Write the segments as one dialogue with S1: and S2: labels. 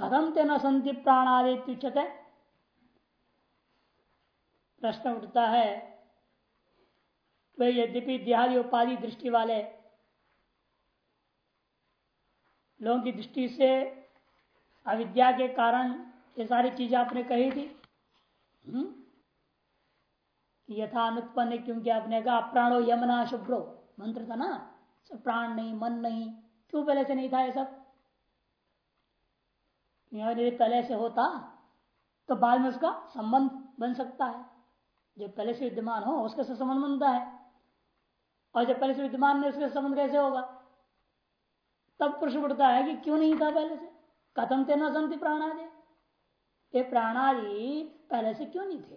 S1: कदम ते न संति उच्चते प्रश्न उठता है, वे यद्यपि देहादि उपाधि दृष्टि वाले, लोगों की दृष्टि से अविद्या के कारण ये सारी चीज़ें आपने कही थी। हम्म? यथा अनुत्पन्न क्योंकि आपने कहा, प्राणो यमना शुभ्रो, मंत्र था ना? प्राण नहीं, मन नहीं, क्यों पहले से नहीं था ये सब? यदि पहले से होता तो बाद में उसका संबंध बन सकता है। जो पहले से विद्यमान हो, उसके से संबंध बनता है। और जब पहले से विद्यमान नहीं, उसके संबंध कैसे होगा? तब प्रश्न उठता है कि क्यों नहीं था पहले से? कथम थे न संति प्राणादि। ये प्राणादि पहले से क्यों नहीं थे?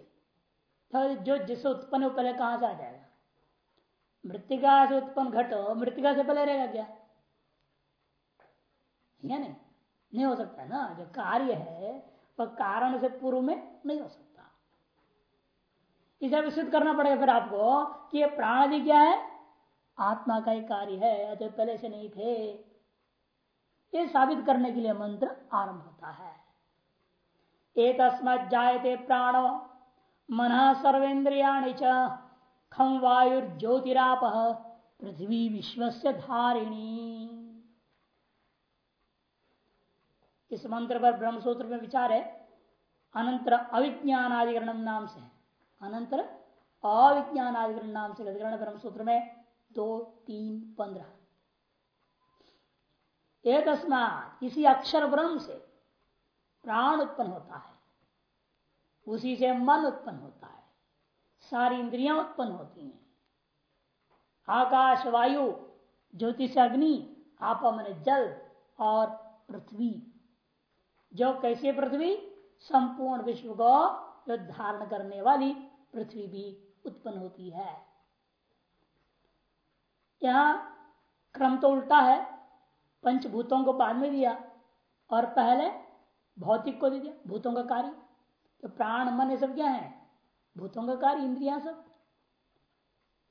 S1: तो जो जिससे उत्पन्न पहले कहाँ से आ जाएगा? मृतिका से उत्पन्न घट, मृतिका से पहले रहेगा क्या? या नहीं? नहीं हो सकता ना। जो कार्य है, वह कारण से पूर्व में नहीं हो सकता। इसे विस्तृत करना पड़ेगा फिर आपको कि ये प्राणादि क्या है? आत्मा का ही कार्य है, अतः पहले से नहीं थे। ये साबित करने के लिए मंत्र आरंभ होता है। एक जायते प्राण, मन सर्वेन्द्रिया खम वायुर्ज्योतिराप, पृथ्वी विश्व धारिणी। इस मंत्र पर ब्रह्मसूत्र में विचार है, अनंतर अविज्ञान आदिकरण नाम से अनंतर अविज्ञान आदिकरण नाम से अधिकरण ब्रह्मसूत्र में दो, तीन, पंद्रह। एक किसी अक्षर ब्रह्म से प्राण उत्पन्न होता है, उसी से मन उत्पन्न होता है, सारी इंद्रियाँ उत्पन्न होती हैं। आकाश, वायु, ज्योतिष, अग्नि आपा मन जल और पृथ्वी जो कैसे पृथ्वी? संपूर्ण विश्व को जो धारण करने वाली पृथ्वी भी उत्पन्न होती है। यहाँ क्रम तो उल्टा है। पंचभूतों को बाद में दिया और पहले भौतिक को दे दिया, भूतों का कार्य। तो प्राण, मन ये सब क्या है? भूतों का कार्य, इंद्रिया सब।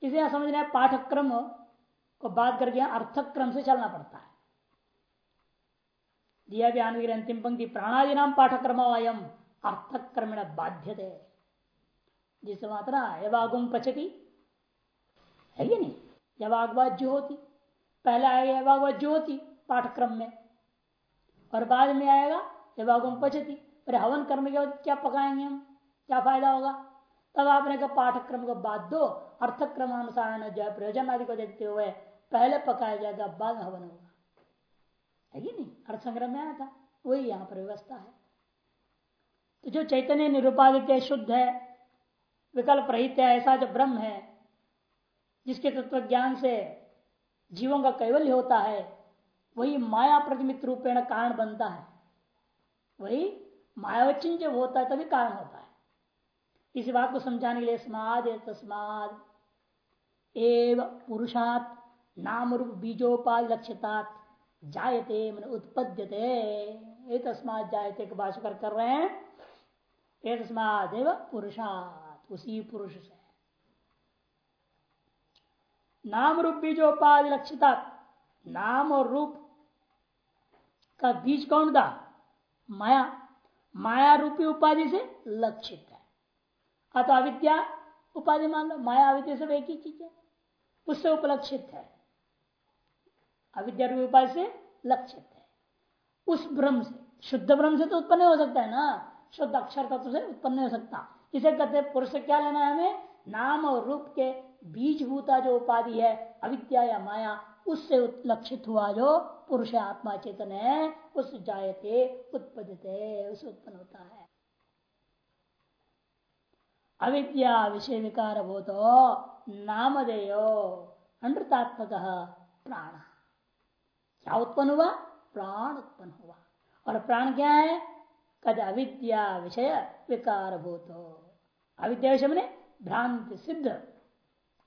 S1: इसे समझना है पाठक्रम को बात करके अर्थक क्रम से चलना पड़ता है। दिया भी आनंद अंतिम पंक्ति प्राणादि नाम पाठक्रम अयम अर्थक क्रमेण बाध्य जिस मात्रा एवागुम पचती। है कि नहीं? यवागवाद जो होती। पहले आएगा यवागवाद जो होती पाठक्रम में। और बाद में आएगा यवागुम पचती। फिर हवन कर्म के बाद क्या पकाएँगे हम? क्या फ़ायदा होगा? तब आपने कहा पाठक्रम को बाद दो अर्थक्रमानुसार जो है प्रयोजन आदि को देखते हुए पहले पकाया जाएगा बाद हवन होगा है कि नहीं। अर्थ संग्रह में आया था। वही यहाँ पर व्यवस्था है। तो जो चैतन्य निरुपादित शुद्ध है, विकल्प रहित है, ऐसा जो ब्रह्म है, जिसके तत्व ज्ञान से जीवों का कैवल्य होता है, वही माया प्रतिमित रूपेण कारण बनता है। वही मायावचिन जब होता है, तभी कारण होता है। इस बात को समझाने के लिए स्माद तस्माद एव पुरुषात, नाम रूप बीजोपाल लक्ष्यतात जायते मन उत्पद्यते। तस्मात जायते के भाषकर कर रहे हैं। तस्मादेव पुरुषात उसी पुरुष से। नाम रूप बीजोपाधि लक्षिता, नाम और रूप का बीज कौन था? माया। माया रूपी उपाधि से लक्षित है। अतः अविद्या उपाधि मान लो, माया अविद्या सब एक ही चीज़ है। उससे उपलक्षित है। अविद्या रूपी उपाधि से लक्षित है। उस ब्रह्म से, शुद्ध ब्रह्म से तो उत्पन्न हो सकता है ना? शुद्ध अक्षर तत्व से उत्पन्न हो सकता। इसे कहते पुरुष से क्या लेना है हमें? नाम और रूप के बीजभूता जो उपाधि है, अविद्या या माया, उससे लक्षित हुआ जो पुरुष आत्मा चेतन है, उस जायते उत्पदते उसे उत्पन्न होता है। अविद्या विषय विकार भूतो, नामधेयो, अनृतात्मक प्राण। क्या उत्पन्न हुआ? प्राण उत्पन्न हुआ। और प्राण क्या है? कद अविद्या विषय विकार भूतो अविद्या विषय मैंने भ्रांति सिद्ध।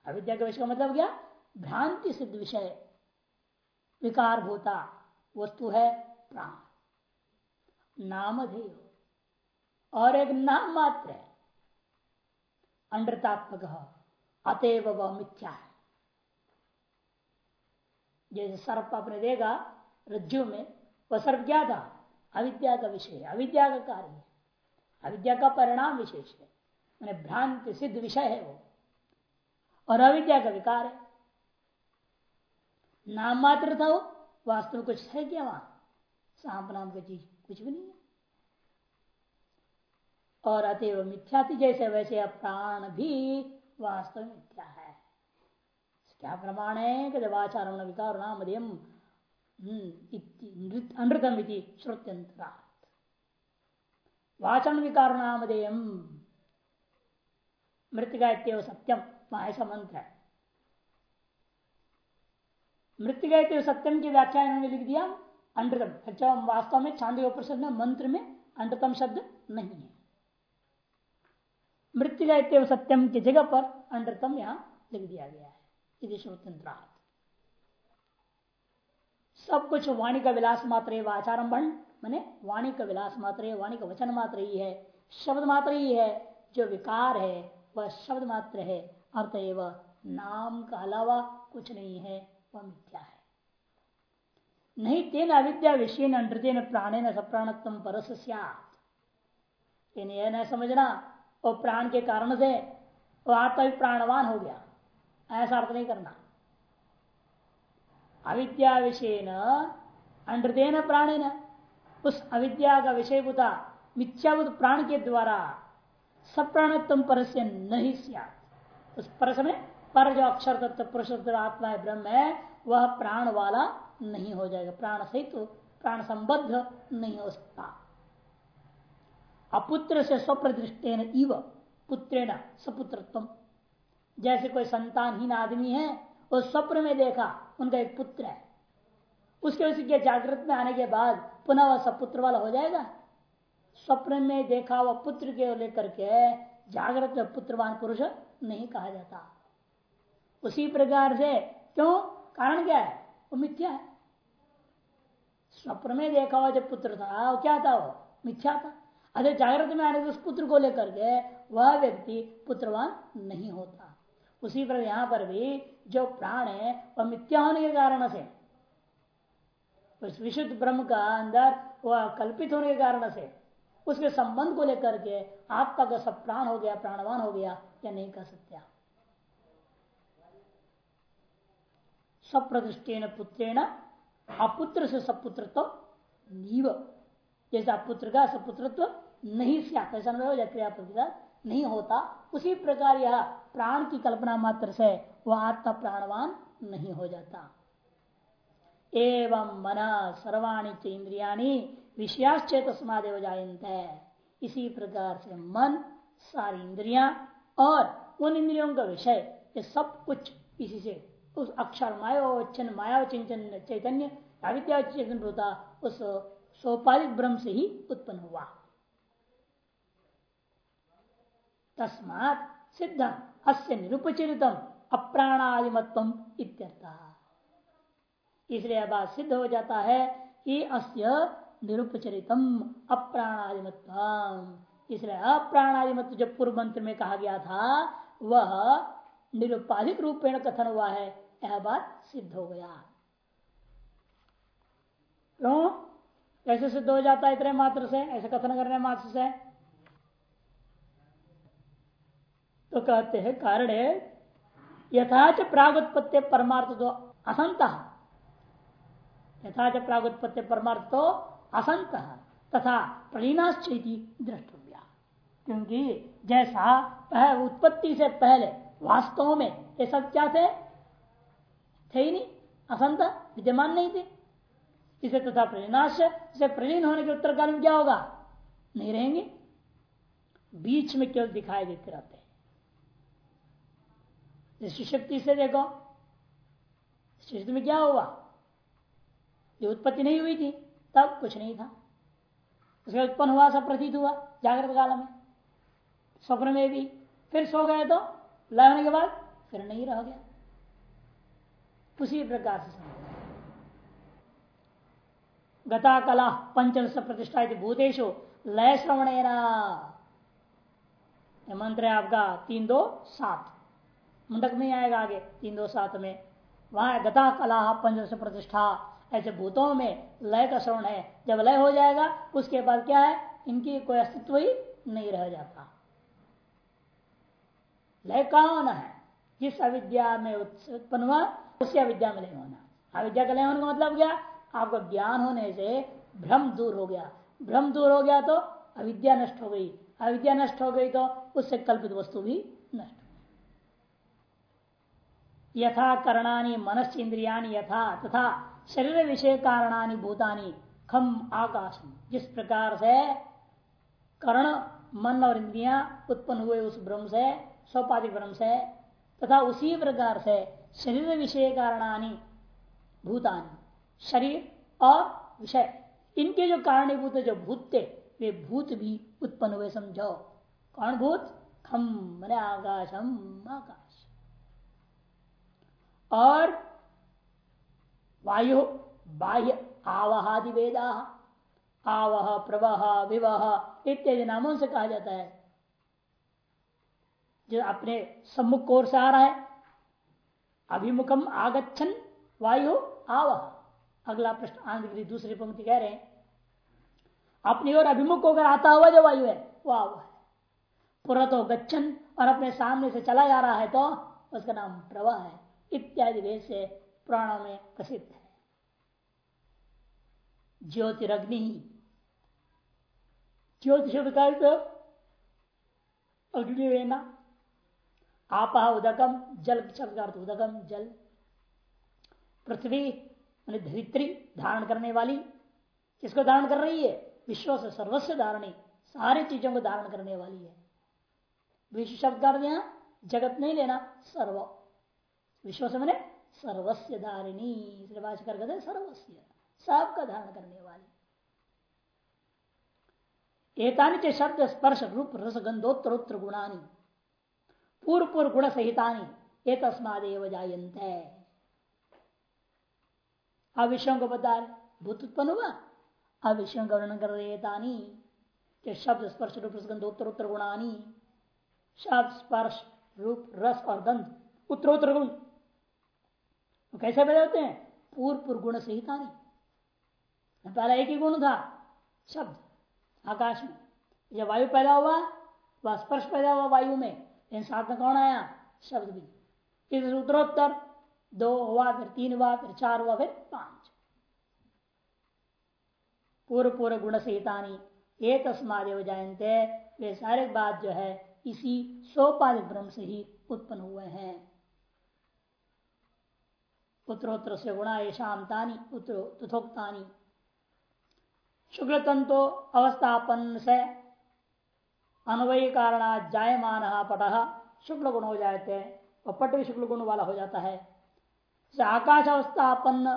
S1: अविद्या के विषय का मतलब क्या? भ्रांति सिद्ध विषय। विकार भूता वस्तु है प्राण। नामधेय। और एक नाम मात्र है। अंडतात्मक अतएव वह मिथ्या है। जैसे सर्प अपने देगा रज्जु में, वह सर्प क्या था अविद्या का विषय अविद्या का कार्य है। अविद्या का परिणाम विशेष है। मैंने भ्रांति सिद्ध विषय है वो। और अविद्या का विकार है। नाम मात्र था वो, वास्तव में कुछ है क्या वहाँ? सांप नाम की चीज़ कुछ भी नहीं है। और अतएव मिथ्याति जैसे वैसे प्राण भी वास्तव मिथ्या है। क्या प्रमाण है? कि वाचारण विकार नाम अनृतम श्रुत्यंतरा वाचन विकार नामधेयम मृतिका इतव सत्यम। ऐसा मंत्र है। मृतिका इतव सत्यम की व्याख्या इन्होंने लिख दिया। अंडतम अच्छा वास्तव में छांदे प्रसिद्ध मंत्र में अंडतम शब्द नहीं है। मृतिका इतव सत्यम की जगह पर अंडतम यहाँ लिख दिया गया है। श्रोतंत्रात सब कुछ वाणी का विलास मात्र है वाचारंभन मैंने वाणी का विलास मात्र है, वाणी का वचन मात्र ही है, शब्द मात्र ही है, जो विकार है, वह शब्द मात्र है अर्थ एवं नाम का अलावा कुछ नहीं है, वह मिथ्या है। नहीं तेन अविद्या विषय नृत्यन प्राणे न सप्राणत्म परस यह न समझना, वो प्राण के कारण से वो आत्मा प्राणवान हो गया। ऐसा अर्थ नहीं करना। अविद्या विषय न अंडतेन प्राणे न। उस अविद्या का विषय बुता मिथ्याभूत प्राण के द्वारा सप्राणत्म पर से नहीं उस पर में पर जो अक्षर तत्व पुरुष आत्मा है, ब्रह्म है, वह प्राण वाला नहीं हो जाएगा। प्राण सहित तो प्राण संबद्ध नहीं हो सकता। अपुत्र से स्वप्रदृष्टेन इव, पुत्रेण सपुत्रत्व जैसे कोई संतानहीन आदमी है वो स्वप्न में देखा, उनका एक पुत्र है। उसके उसके जागृत में आने के बाद पुनः वह सपुत्र वाला हो जाएगा। स्वप्न में देखा वह पुत्र के लेकर के जागृत में पुत्रवान पुरुष नहीं कहा जाता। उसी प्रकार से क्यों? कारण क्या है? वो मिथ्या है। स्वप्न में देखा हुआ जब पुत्र था, वो क्या था वो? मिथ्या था। अरे जागृत में आने उस पुत्र को लेकर के वह व्यक्ति पुत्रवान नहीं होता। उसी पर यहाँ पर भी जो प्राण है, वह मिथ्या होने के कारण से, उस विशुद्ध ब्रह्म का अंदर वह कल्पित होने के कारण से, उसके संबंध को लेकर के आत्मा का सब प्राण हो गया, प्राणवान हो गया या नहीं कह सकते सप्रदृष्टेन पुत्रेण, अपुत्र से सपुत्रत्व नीव। जैसे अपुत्र का सपुत्रत्व नहीं ऐसा हो जाए क्रिया प्रतिकार नहीं होता। उसी प्रकार यह प्राण की कल्पना मात्र से वह आत्मा प्राणवान नहीं हो जाता। एवं मन सर्वाणी च इंद्रिया विषयाश्चेत समादेव जायंत है इसी प्रकार से मन, सारी इंद्रिया और उन इंद्रियों का विषय, ये सब कुछ इसी से उस अक्षर मायावचन माया चैतन्य अविद्या चेतन उस सोपाधिक ब्रह्म से ही उत्पन्न हुआ। तस्मात सिद्धम, अस्य निरुपचरितम अप्राणादिमत्व इत्यर्थ। इसलिए बात सिद्ध हो जाता है कि अस्य निरुपचरितम अप्राणादिमत्व इसलिए अप्राणादिमत्व जब पूर्व मंत्र में कहा गया था, वह निरुपाधिक रूपेण कथन हुआ है, यह बात सिद्ध हो गया। क्यों? कैसे सिद्ध हो जाता है इतने मात्र से, ऐसे कथन करने मात्र से? तो कहते हैं कारण है यथाच प्रागुत्पत्ति परमार्थ तो असंत। यथा प्रागुत्पत्ति परमार्थ तो असंत तथा प्रलीनाश्चैती दृष्टव्या क्योंकि जैसा पह, उत्पत्ति से पहले वास्तव में ये सब क्या थे? थे ही नहीं असंत विद्यमान नहीं थे। इसे तथा प्रलीनाश इसे प्रलीन होने के उत्तर में क्या होगा? नहीं रहेंगे। बीच में केवल दिखाई देते रहते हैं। शक्ति से देखो। शक्ति में क्या हुआ? ये उत्पत्ति नहीं हुई थी, तब कुछ नहीं था। उसके उत्पन्न हुआ, सब प्रतीत हुआ, जागृत काल में। स्वप्न में भी फिर सो गए तो लय होने के बाद फिर नहीं रह गया। उसी प्रकार से समझ गता कला पंचम प्रतिष्ठा भूतेशो लय श्रवण मंत्र है आपका तीन दो सात। मुंडक में आएगा आगे, तीन दो सात में। वहाँ गता कला पंचदश प्रतिष्ठा। ऐसे भूतों में लय का श्रवण है। जब लय हो जाएगा, उसके बाद क्या है? इनकी कोई अस्तित्व ही नहीं रह जाता। लय कहा होना है? जिस अविद्या में उत्पन्न हुआ उसी अविद्या में लय होना। अविद्या का लय होने का मतलब क्या? आपका ज्ञान होने से भ्रम दूर हो गया। भ्रम दूर हो गया तो अविद्या नष्ट हो गई। अविद्या नष्ट हो गई तो उससे कल्पित वस्तु भी नष्ट यथा करणानी मनस इंद्रिया यथा तथा शरीर विषय कारणानी भूतानी खम आकाश जिस प्रकार से कर्ण, मन और इंद्रिया उत्पन्न हुए उस ब्रह्म से स्वपाधिक ब्रह्म से, तथा उसी प्रकार से शरीर विषय कारणानी भूतानी, शरीर और विषय। इनके जो कारणीभूत जो भूत थे, वे भूत भी उत्पन्न हुए, समझो। कौन भूत? खम, मैंने आकाशम, आकाश। और वायु, बाह्य आवहादि वेदा, आवह, प्रवाह, विवाह इत्यादि नामों से कहा जाता है। जो अपने सम्मुख कोर से आ रहा है, अभिमुखम आगछन वायु आवह। अगला प्रश्न आंध्र दूसरी पंक्ति कह रहे हैं। अपनी ओर अभिमुख होकर आता हुआ जो वायु है, वो आव है। पुरतो गच्छन और अपने सामने से चला जा रहा है तो उसका नाम प्रवाह है। इत्यादि वेद से पुराणों में प्रसिद्ध है। ज्योतिरग्नि। ज्योति शब्द का तो अग्नि लेना आपा उदकम जल शब्द का अर्थ उदकम जल। पृथ्वी धरित्री, धारण करने वाली। किसको धारण कर रही है? विश्व से सर्वस्व धारणी। सारी चीज़ों को धारण करने वाली है। विश्व शब्द कर दिया जगत नहीं लेना, सर्व। विश्व से मैंने सर्वस्व धारिणी कर कहते सर्वस्व सबका धारण करने वाली। एतानी शब्द स्पर्श रूप रस गंधोत्तरोत्तर गुणानी पूर्व पूर्व गुण सहितानी एक तस्मादेव जायंत अब विषयों को बता रहे भूत उत्पन्न हुआ अब विषयों का वर्णन कर रहे तानी शब्द स्पर्श रूप गंधोत्तर उत्तर गुणानी, शब्द स्पर्श रूप रस और गंध उत्तरोत्तर गुण। तो कैसे पैदा होते हैं? पूर्व पूर्व गुण सहिता नहीं पहला एक ही गुण था, शब्द, आकाश में। जब वायु पैदा हुआ, वह स्पर्श पैदा हुआ वायु में। इन साथ में कौन आया? शब्द भी। फिर उत्तरोत्तर दो हुआ, फिर तीन हुआ, फिर चार हुआ, फिर पाँच। पूर्व पूर्व गुण सहितानी एक तस्मादेव जायते वे सारे बात जो है, इसी सोपाधिक ब्रह्म से ही उत्पन्न हुए हैं। उत्तरोत्तर से गुणा शांतानी तथोक्तानी। शुक्ल तंतो अवस्थापन से अन्वयी कारण जायमान पट। शुक्ल गुण हो जाते हैं पट भी शुक्ल गुण वाला हो जाता है। आकाश अवस्थापन्न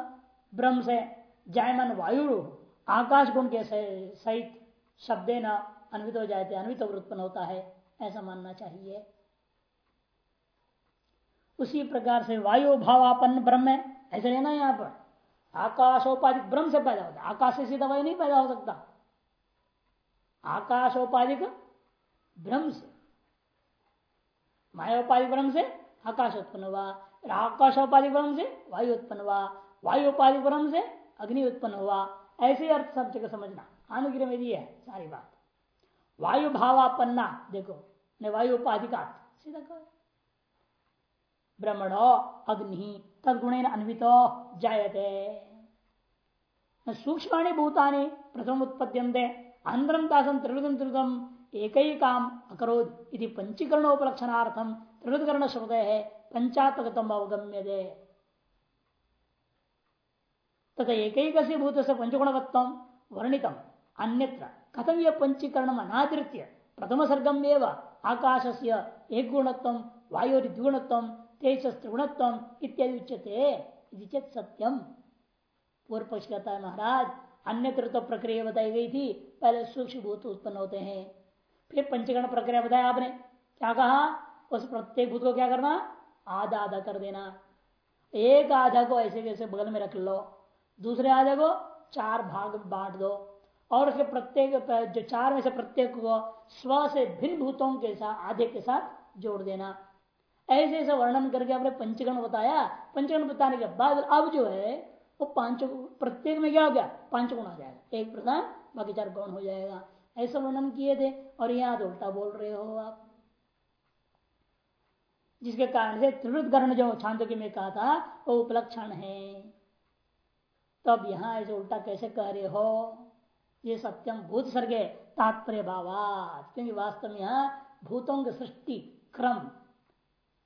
S1: ब्रह्म से जायमान वायु आकाश गुण के सहित शब्दे न अन्वित हो जाते अन्वित उत्पन्न होता है, ऐसा मानना चाहिए। उसी प्रकार से वायु भावापन्न ब्रह्म है। ऐसा लेना यहाँ पर? आकाशोपाधिक ब्रह्म से पैदा होता है। आकाश से सीधा वायु नहीं पैदा हो सकता। आकाशोपाधिक ब्रह्म से। मायोपाधिक ब्रह्म से आकाश उत्पन्न हुआ। आकाशोपाधिक ब्रह्म से वायु उत्पन्न हुआ। वायु उपाधिक ब्रह्म से अग्नि उत्पन्न हुआ। ऐसे अर्थ सब जगह समझना। अनुग्रह में है, सारी बात। वायु भावापन्ना देखो वायु उपाधिका सीधा कहो। ब्रह्मण अग्नि तदगुण अन्वित जायते। सूक्ष्म भूतानि प्रथम उत्पद्यंते अंतरम तासम त्रिवृतम त्रिवृतम एक ही काम अकरोध यदि पंचीकरणोपलक्षणार्थम त्रिवृतकरण शब्द है पंचात्मकतम अवगम्य दे तथा एक भूत से पंचगुणवत्व वर्णितम। अन्यत्र कथम यह पंचीकरण अनादृत्य प्रथम सर्गम आकाश से एक गुणत्व वायु इत्यादि उच्चते सत्यम पूर्व पक्ष कहता है महाराज अन्यत्र तो प्रक्रिया बताई गई थी। पहले सूक्ष्म भूत उत्पन्न होते हैं। फिर पंचकरण प्रक्रिया बताया आपने। क्या कहा? उस प्रत्येक भूत को क्या करना? आधा आधा कर देना। एक आधा को ऐसे कैसे बगल में रख लो। दूसरे आधा को चार भाग बांट दो। और उसके प्रत्येक, जो चार में से प्रत्येक को स्व से भिन्न भूतों के साथ, आधे के साथ जोड़ देना। ऐसे ऐसे वर्णन करके आपने पंचगण बताया। पंचगण बताने के बाद अब जो है, वो पाँच, प्रत्येक में क्या हो गया? पाँच गुण आ जाएगा। एक प्रधान, बाकी चार गौण हो जाएगा। ऐसा वर्णन किए थे, और यहाँ तो उल्टा बोल रहे हो आप। जिसके कारण से त्रिवृत कर्ण जो छांदोग्य में कहा था, वो उपलक्षण है। तब तो यहाँ ऐसे उल्टा कैसे कह रहे हो? ये सत्यम भूत सर्गे, तात्पर्य भावात। क्योंकि वास्तव में यहाँ भूतों की सृष्टि क्रम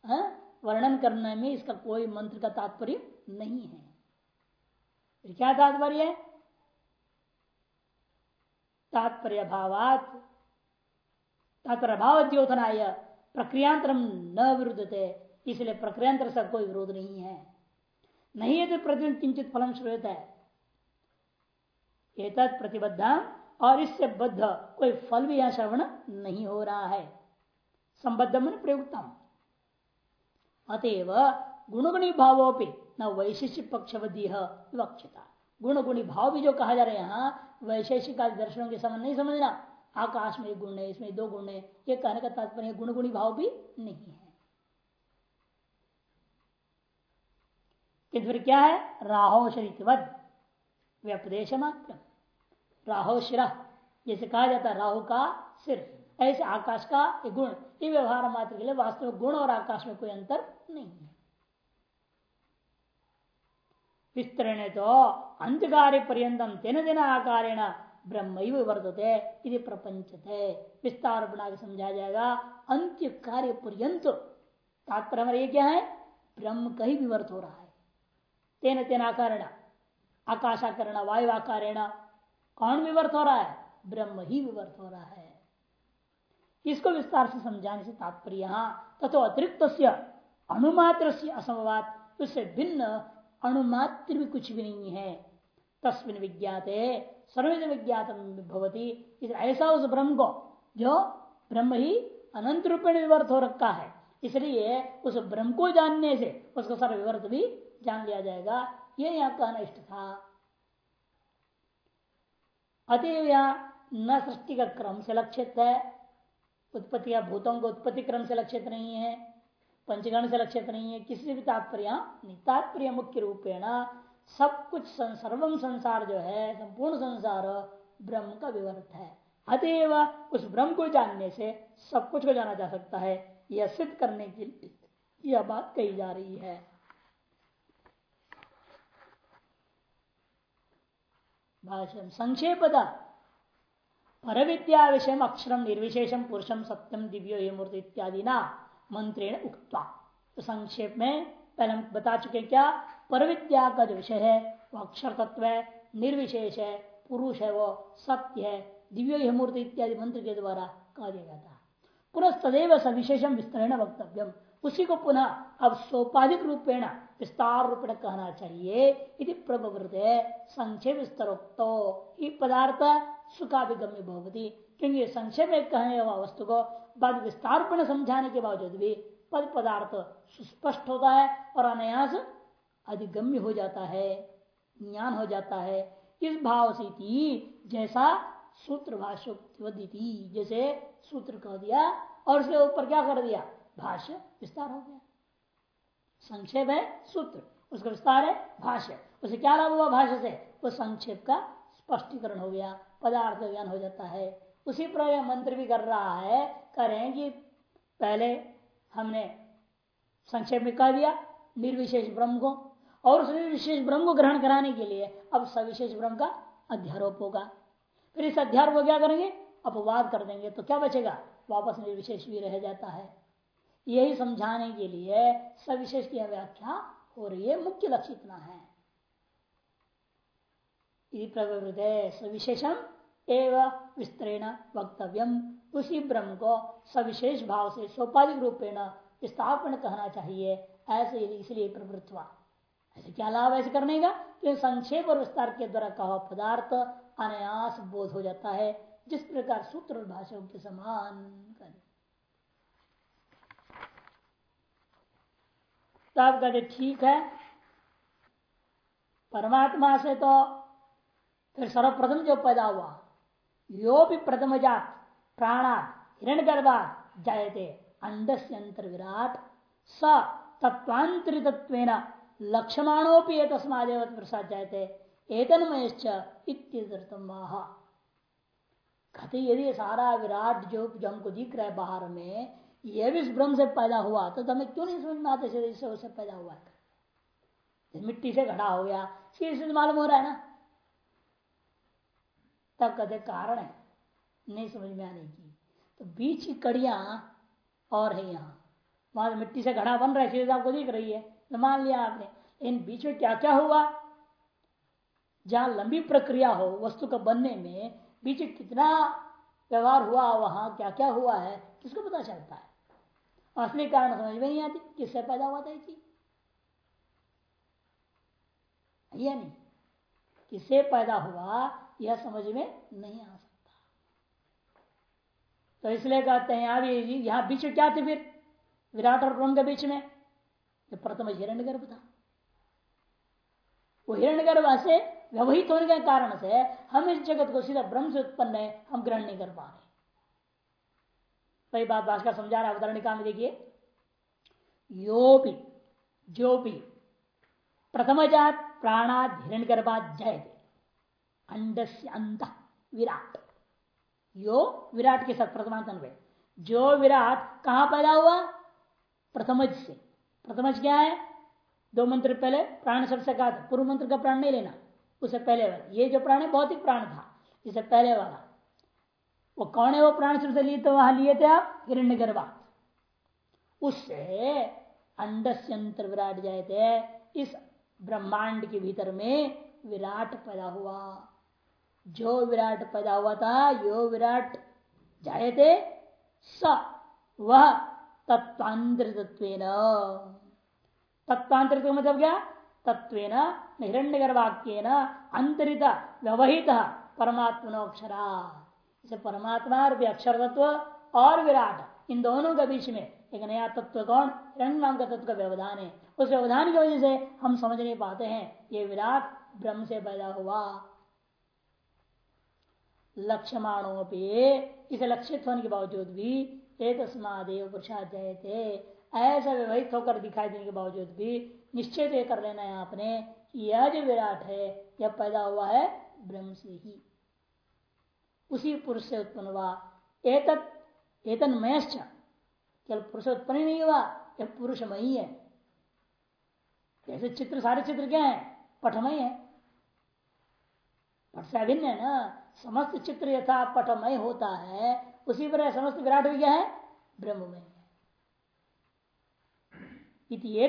S1: वर्णन करने में इसका कोई मंत्र का तात्पर्य नहीं है। क्या तात्पर्य है? तात्पर्य भावात तात्पर्य भाव द्योतनाय प्रक्रियांतर न विरुद्ध थे इसलिए प्रक्रियांतर से कोई विरोध नहीं है। नहीं है तो प्रतिदिन किंचित फलन श्रूयत है। प्रतिबद्ध, और इससे बद्ध कोई फल भी यहाँ श्रवण नहीं हो रहा है। संबद्ध मन प्रयुक्तम। अतएव गुणगुणी भावोपि न वैशिष्ट पक्षवधि विवक्षता गुणगुणी भाव भी जो कहा जा रहा है यहाँ वैशेषिक दर्शनों के समझ नहीं समझना। आकाश में एक गुण है, इसमें दो गुण है। ये कहने का तात्पर्य गुणगुणी भाव भी नहीं है। फिर क्या है? राहो शरीरवद व्यपदेश मात्र राहो शिरा जैसे कहा जाता है, राहु का सिर। ऐसे आकाश का गुण, ये व्यवहार मात्र के लिए वास्तव में गुण और आकाश में कोई अंतर नहीं है। विस्तरण तो अंतकार्य पर्यतम तेन दिन आकारेण ब्रह्म वर्तते यदि प्रपंचते। विस्तार बना के समझाया जाएगा अंत्य कार्य पर्यंत तात्पर्य हमारे क्या है? ब्रह्म का ही विवर्त हो रहा है। तेन तेन आकारेण, आकाशाकरण वायु आकारेण कौन विवर्त हो रहा है? ब्रह्म ही विवर्त हो रहा है। इसको विस्तार से समझाने से तात्पर्य यहाँ तथो अतिरिक्त अणुमात्र से असमवाद उससे भिन्न अणुमात्र भी कुछ भी नहीं है। तस्मिन विज्ञाते, सर्वविध विज्ञात भवती। ऐसा उस ब्रह्म को, जो ब्रह्म ही अनंत रूप में विवर्त हो रखा है। इसलिए उस ब्रह्म को जानने से उसका सर्व विवर्त भी जान लिया जाएगा। ये यहाँ कहना इष्ट था। अतएव न सृष्टि का क्रम से लक्षित है। उत्पत्ति या भूतों को उत्पत्ति क्रम से लक्षित नहीं है, पंचगण से लक्षित नहीं है, किसी से भी तात्पर्य, नहीं, तात्पर्य मुख्य रूपेण सब कुछ सर्वम संसार जो है, संपूर्ण संसार ब्रह्म का विवर्त है। अतएव उस ब्रह्म को जानने से सब कुछ को जाना जा सकता है, यह सिद्ध करने के लिए यह बात कही जा रही है। संक्षेपदा पर विद्या विषय अक्षरम निर्विशेषम पुरुषम सत्यम दिव्यो ये मूर्ति इत्यादि ना मंत्रेण उक्ता तो संक्षेप में पहले हम बता चुके क्या? पर विद्या का जो विषय है, वो अक्षर तत्व है, निर्विशेष है, पुरुष है, वो सत्य है, दिव्यो यह मूर्ति इत्यादि मंत्र के द्वारा कहा दिया जाता है पुनः सदैव सविशेषम विस्तरण वक्तव्यम। उसी को पुनः अब सोपाधिक रूपेण विस्तार रूप कहना चाहिए। यदि प्रभवृत संक्षेप स्तरोक्तो ही पदार्थ सुखाभिगम्य भवती। क्योंकि संक्षेप में कहने वाला वस्तु को बाद विस्तार रूप समझाने के बावजूद भी पद पदार्थ सुस्पष्ट होता है और अनायास अधिगम्य हो जाता है, ज्ञान हो जाता है। इस भाव से थी जैसा सूत्र भाष्य जैसे सूत्र कह दिया और उसके ऊपर क्या कर दिया? भाष्य विस्तार हो गया। संक्षेप है सूत्र। उसका विस्तार है भाष्य। उसे क्या लाभ हुआ भाष्य से? वो संक्षेप का स्पष्टीकरण हो गया पदार्थ ज्ञान हो जाता है। उसी पर मंत्र भी कर रहा है करें कि पहले हमने संक्षेप में कह दिया, निर्विशेष ब्रह्म को, और उस निर्विशेष ब्रह्म को ग्रहण कराने के लिए अब सविशेष ब्रह्म का अध्यारोप होगा। फिर इस अध्यारोप को क्या करेंगे? अपवाद कर देंगे तो क्या बचेगा? वापस निर्विशेष भी रह जाता है। यही समझाने के लिए सविशेष की व्याख्या हो रही है। मुख्य लक्ष्य इतना है। सविशेषम एवं विस्तरेण वक्तव्यम। उसी ब्रह्म को सविशेष भाव से सोपाधिक रूपेण विस्थापन कहना चाहिए। ऐसे इसलिए प्रवृत्त हुआ ऐसे क्या लाभ ऐसे करने का? क्योंकि संक्षेप और विस्तार के द्वारा कहा पदार्थ अनायास बोध हो जाता है, जिस प्रकार सूत्र और भाषाओं के समान। करें तो आप कहते ठीक है, परमात्मा से तो फिर सर्वप्रथम जो पैदा हुआ, यो भी प्रथम जात, प्राणा हिरण गर्भा जायते अंडस्य अंतर विराट स तत्वांतरित लक्ष्यमाणोपी तस्मादेव प्रसाद जायते एतन्मय कहते यदि सारा विराट जो जो हमको दिख रहा है बाहर में यह भी ब्रह्म से पैदा हुआ तो हमें क्यों नहीं समझ में आते उससे पैदा हुआ मिट्टी से घड़ा हो गया सीधे से मालूम हो रहा है ना? तब कहते कारण है। नहीं समझ में आने की तो बीच की कड़िया और है यहाँ। वहाँ मिट्टी से घड़ा बन रहा है सीधे आपको दिख रही है तो मान लिया आपने। इन बीच में क्या क्या हुआ? जहाँ लंबी प्रक्रिया हो, वस्तु का बनने में बीच कितना व्यवहार हुआ, वहाँ क्या क्या हुआ है, किसको पता चलता है? असली कारण समझ में नहीं आती किससे पैदा हुआ था ये नहीं किससे पैदा हुआ यह समझ में नहीं आ सकता। तो इसलिए कहते हैं अभी यहाँ बीच क्या थे फिर? विराट और ब्रह्म के बीच में, जो प्रथम हिरण्य गर्भ था। वो हिरण्य गर्भ से व्यवहित होने के कारण से हम इस जगत को सीधा ब्रह्म से उत्पन्न है, हम ग्रहण नहीं कर पा रहे। वही बात भाषा समझा रहा है अवतरणिका में देखिए। यो भी जो भी प्रथम जात प्राणाद गर्भात जय अंड अंत, विराट। यो विराट के साथ प्रथमांत जो विराट कहाँ पैदा हुआ? प्रथमज से। प्रथमज क्या है? दो मंत्र पहले प्राण शब्द से कहा था। पूर्व मंत्र का प्राण नहीं लेना उससे पहले वाला। ये जो प्राण है भौतिक प्राण था इससे पहले वाला। वो कौन है वो प्राण से लिए? तो वहाँ लिए थे आप हिरण्य गर्भा उससे अंडस्यंत्र विराट जाए थे, इस ब्रह्मांड के भीतर में विराट पैदा हुआ। जो विराट पैदा हुआ था, यो विराट जाए थे, स, वह तत्वांतरित तत्वांतरित मतलब क्या? तत्व हिरण्य गर्भाक्य अंतरित, व्यवहित परमात्मनोक्षरा इसे परमात्मा भी अक्षर तत्व और विराट, इन दोनों के बीच में एक नया तत्व कौन? रंग नाम का तत्व का व्यवधान है। उस व्यवधान की वजह से हम समझ नहीं पाते हैं, ये विराट ब्रह्म से पैदा हुआ। लक्ष्यमाणों पे इसे लक्षित होने के बावजूद भी एक अस्मादेव पुरुषाध्याय थे ऐसा व्यवहित होकर दिखाई देने के बावजूद भी निश्चय कर लेना है आपने यह जो विराट है, यह पैदा हुआ है ब्रह्म से ही। उसी पुरुष से उत्पन्न हुआ। एतन एतन केवल पुरुष उत्पन्न ही नहीं हुआ यह पुरुषमयी है। जैसे चित्र, सारे चित्र क्या है? पठमय है। पट से अभिन्न है ना? समस्त चित्र यथा पटमय होता है। उसी पर समस्त विराट भी क्या है? ब्रह्ममय में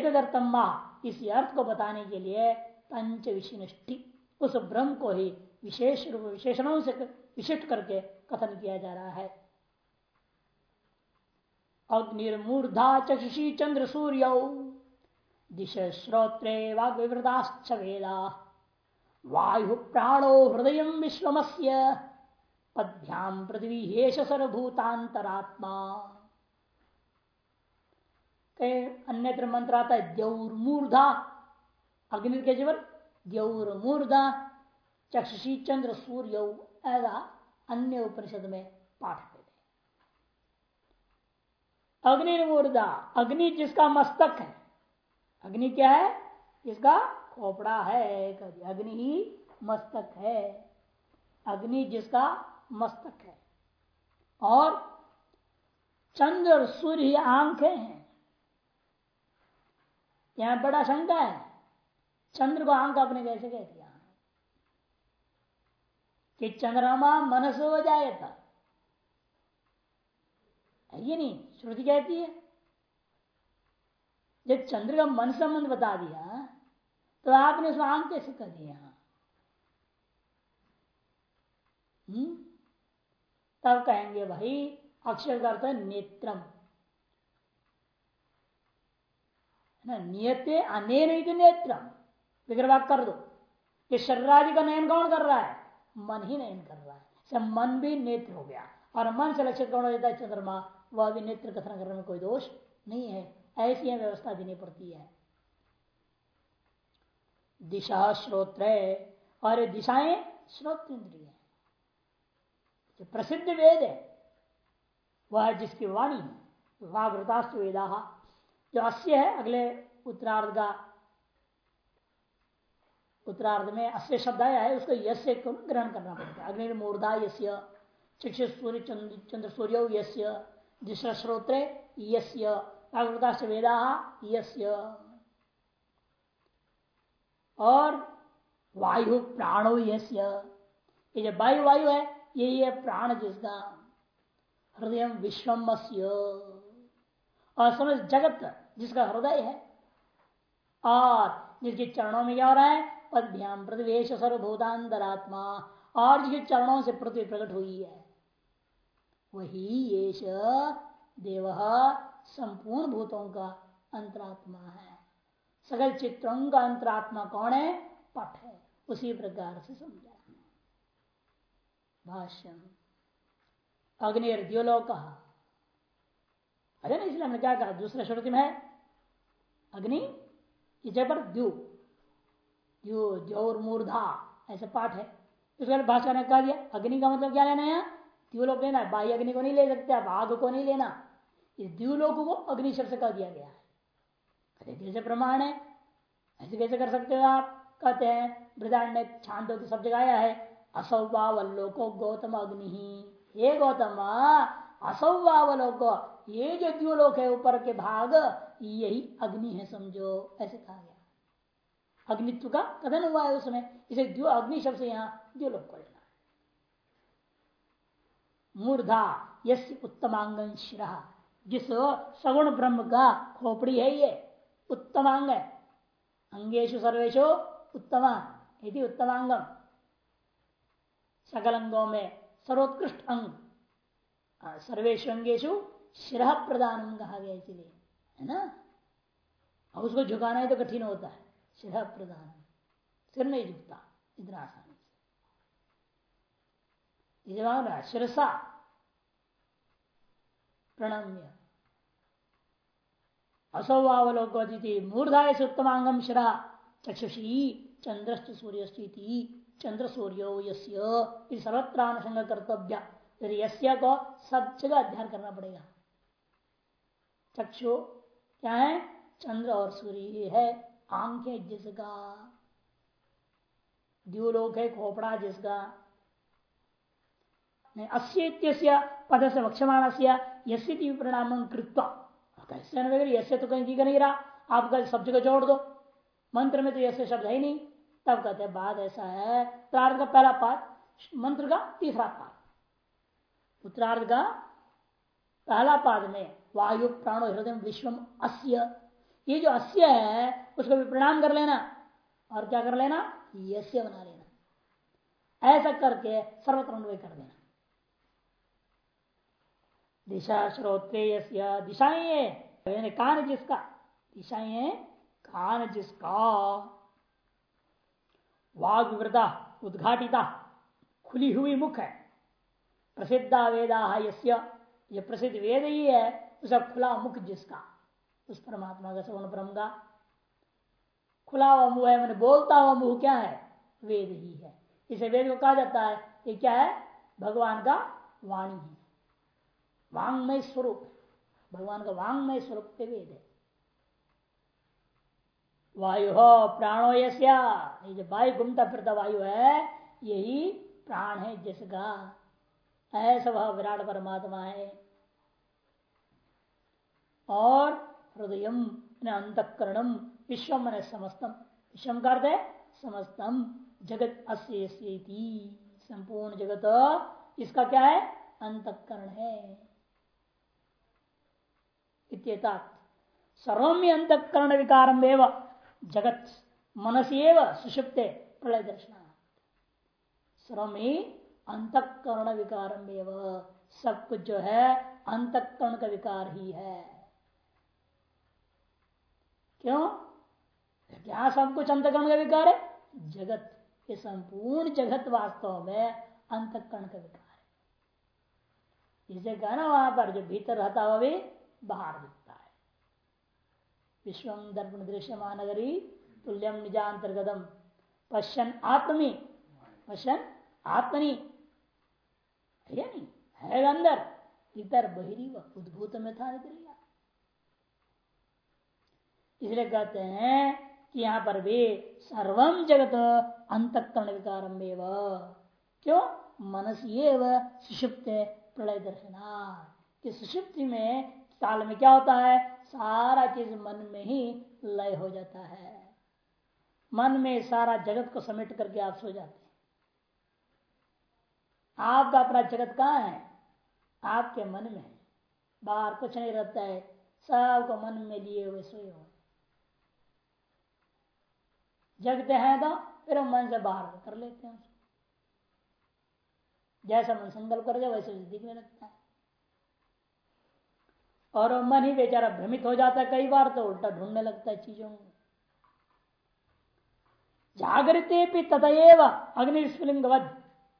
S1: तदर्थम इस अर्थ को बताने के लिए पंच विशिष्टि उस ब्रह्म को ही विशेष रूप, विशेषणों से विशिष्ट करके कथन किया जा रहा है। अग्निर्मूर्धा चक्षुषी चंद्र सूर्य, दिश श्रोत्रे वाग्विवृताश्च वेदा। वायु प्राणो हृदय विश्वमस्य पद्भ्याम पृथ्वी हेश सर्वभूतांतरात्मा अन्यत्र मंत्र आता है द्यौर मूर्धा अग्नि के जीवन द्यौर मूर्धा चक्षी चंद्र सूर्य। ऐसा अन्य उपनिषद में पाठ देते अग्नि मूर्धा अग्नि जिसका मस्तक है। अग्नि क्या है? इसका खोपड़ा है अग्नि ही मस्तक है। अग्नि जिसका मस्तक है। और चंद्र सूर्य आँखें हैं। यहाँ बड़ा शंका है। चंद्र को आँख आपने कैसे कह दिया कि चंद्रमा मनस हो जाए था। ये नहीं? श्रुति कहती है, जब चंद्र का मन संबंध बता दिया तो आपने उसको आम कैसे कर दिया? हम्म? तब कहेंगे, भाई, अक्षर का अर्थ नेत्रम। नियते अनेन नेत्र विग्रह कर दो ये शरीरादि का नयन कौन कर रहा है? मन ही नयन कर रहा है। मन भी नेत्र हो गया। और मन से लक्षित कौन हो जाता है? चंद्रमा। वह भी नेत्र कथन करने में कोई दोष नहीं है। ऐसी व्यवस्था देनी पड़ती है। दिशा श्रोत्र और दिशाएँ श्रोत इंद्रिय जो प्रसिद्ध वेद है। वह जिसकी वाणी वाग्रतास्तु वेदा। जो अस्य है, अगले उत्तरार्ध का उत्तरार्ध में अस्य शब्द आया है, उसको से ग्रहण करना पड़ता है। अग्नि मूर्धा यस्य चक्षु सूर्य चंद्र सूर्य यस्य दूसरा श्रोत्र यस्य वेदा यस्य। और वायु प्राणो यस्य। ये जो वायु वायु है यही है प्राण जिसका हृदय विश्वम और समझ जगत जिसका हृदय है, और जिसके चरणों में क्या हो रहा है पदभ्याम प्रतिवेश सर्वभूतांतरात्मा। और जिसके चरणों से पृथ्वी प्रकट हुई है। वही ये देव संपूर्ण भूतों का अंतरात्मा है। सगल चित्रों का अंतरात्मा कौन है? पट है। उसी प्रकार से समझा। भाष्यम। अग्निर्द्योलोक। अरे ना इसलिए हमने क्या कहा? दूसरे श्रुति में है। अग्नि इसे पर द्यू द्यू द्योर मूर्धा, ऐसे पाठ है। इसके भाषा ने कहा दिया अग्नि का मतलब क्या लेना है द्यूलोक लेना है। बाह्य अग्नि को नहीं ले सकते आप आग को नहीं लेना। इस द्यूलोक को अग्नि शब्द से कह दिया गया है। कैसे प्रमाण है, ऐसे कैसे कर सकते हो आप? कहते हैं ने छांदो की सब जगह आया है। असौवावलोको गौतम अग्नि ही। ये गौतम असौवावलोको ये जो द्यूलोक है ऊपर के भाग, यही अग्नि है समझो, ऐसे कहा गया। अग्नित्व का कथन हुआ है उसमें इसे द्यो अग्नि शब्द से यहाँ द्यूलोक को लेना है मूर्धा यश उत्तमांगन शिरा। जिस सगुण ब्रह्म का खोपड़ी है ये, उत्तमांग है। अंगेशु सर्वेशु उत्तम यदि उत्तमांगम। सकल अंगों में सर्वोत्कृष्ट अंग। सर्वेशु अंगेशु शिरा प्रदान कहा गया इसलिए, है ना? उसको झुकाना है तो कठिन होता है। शिरा प्रदान सिर नहीं झुकता इतना आसानी से। जवाब शिरसा, प्रणम्य। मूर्धाय से उत्तमांगम शिरा, चक्षुषी चंद्रस्त सूर्य चंद्र सूर्यो यस्य कर्तव्य यस्य को सब जगह अध्ययन करना पड़ेगा। चक्षु, क्या है? चंद्र और सूर्य है। आँख है जिसका द्यूलोक है खोपड़ा जिसका अस्य पद से वक्षमाण से यस्य परिणाम कृत्वा कैसे यसे तो कहीं दिख नहीं रहा, आप सब जगह जोड़ दो। मंत्र में तो ऐसे शब्द है नहीं। तब कहते बात ऐसा है, उत्तरार्ध का पहला पाद, मंत्र का तीसरा पाद। उत्तरार्ध का पहला पाद में वायु, प्राणो, हृदय, विश्वम, अस्य। ये जो अस्य है उसको भी प्रणाम कर लेना और क्या कर लेना? यस्य बना लेना। ऐसा करके सर्वत्र कर देना। दिशा श्रोत्रेय दिशाएँ। कान जिसका, दिशाएँ, कान जिसका। वाग विवृता उद्घाटिता, खुली हुई मुख है। प्रसिद्धा वेदा यस्य, ये प्रसिद्ध वेद ही है, उसका खुला मुख जिसका। उस परमात्मा का सवर्ण ब्रह्म का खुला हुआ मुँह है, मैंने बोलता हुआ मुँह क्या है? वेद ही है। इसे वेद को कहा जाता है, ये क्या है? भगवान का वाणी है। वांगमय स्वरूप। भगवान का वांगमय स्वरूप के वेद है। वायु हो प्राणो यस्या। ये जो वायु घूमता फिरता वायु है, यही प्राण है, जिसका ऐसा वह विराट परमात्मा है। और हृदय अंतकरणम विश्व मन समस्तम विश्वम करते समस्तम जगत अस्य संपूर्ण जगत, इसका क्या है? अंतकरण है। सर्वम्य अंतकरण विकारम एवं जगत मनसी एवं सुषुप्ते प्रलय दर्शन श्रमी अंतकरण विकारम एवं सब कुछ जो है, अंतकरण का विकार ही है। क्यों? क्या सब कुछ अंतकरण का विकार है, जगत ये संपूर्ण जगत वास्तव में अंतकरण का विकार है। इसे कहना वहाँ पर जो भीतर रहता हुआ भी बाहर दिखता है। विश्व दर्पण दृश्य महानगरी तुल्यम निजांतर्गतम। पश्चन आत्मी पश्चन आत्मनि। है नहीं? है अंदर इतर बहिरी व उद्भूत में था इसलिए कहते हैं यहाँ पर भी सर्वम जगत अंतकरण विकारम क्यों? मनस ये सुषुप्त प्रलय दर्शना कि सुषुप्ति में काल में क्या होता है? सारा चीज़ मन में ही लय हो जाता है। मन में सारा जगत को समेट करके आप सो जाते हैं। आपका अपना जगत कहाँ है? आपके मन में बाहर कुछ नहीं रहता है। सबको मन में लिए हुए सोए हुए जगते हैं तो फिर हम मन से बाहर कर लेते हैं जैसा मन संकल्प कर जाए, वैसे दिखने लगता है। और मन ही बेचारा भ्रमित हो जाता है कई बार तो उल्टा ढूँढने लगता है चीज़ों में जागृति भी तथएव अग्निस्फुलिंगवद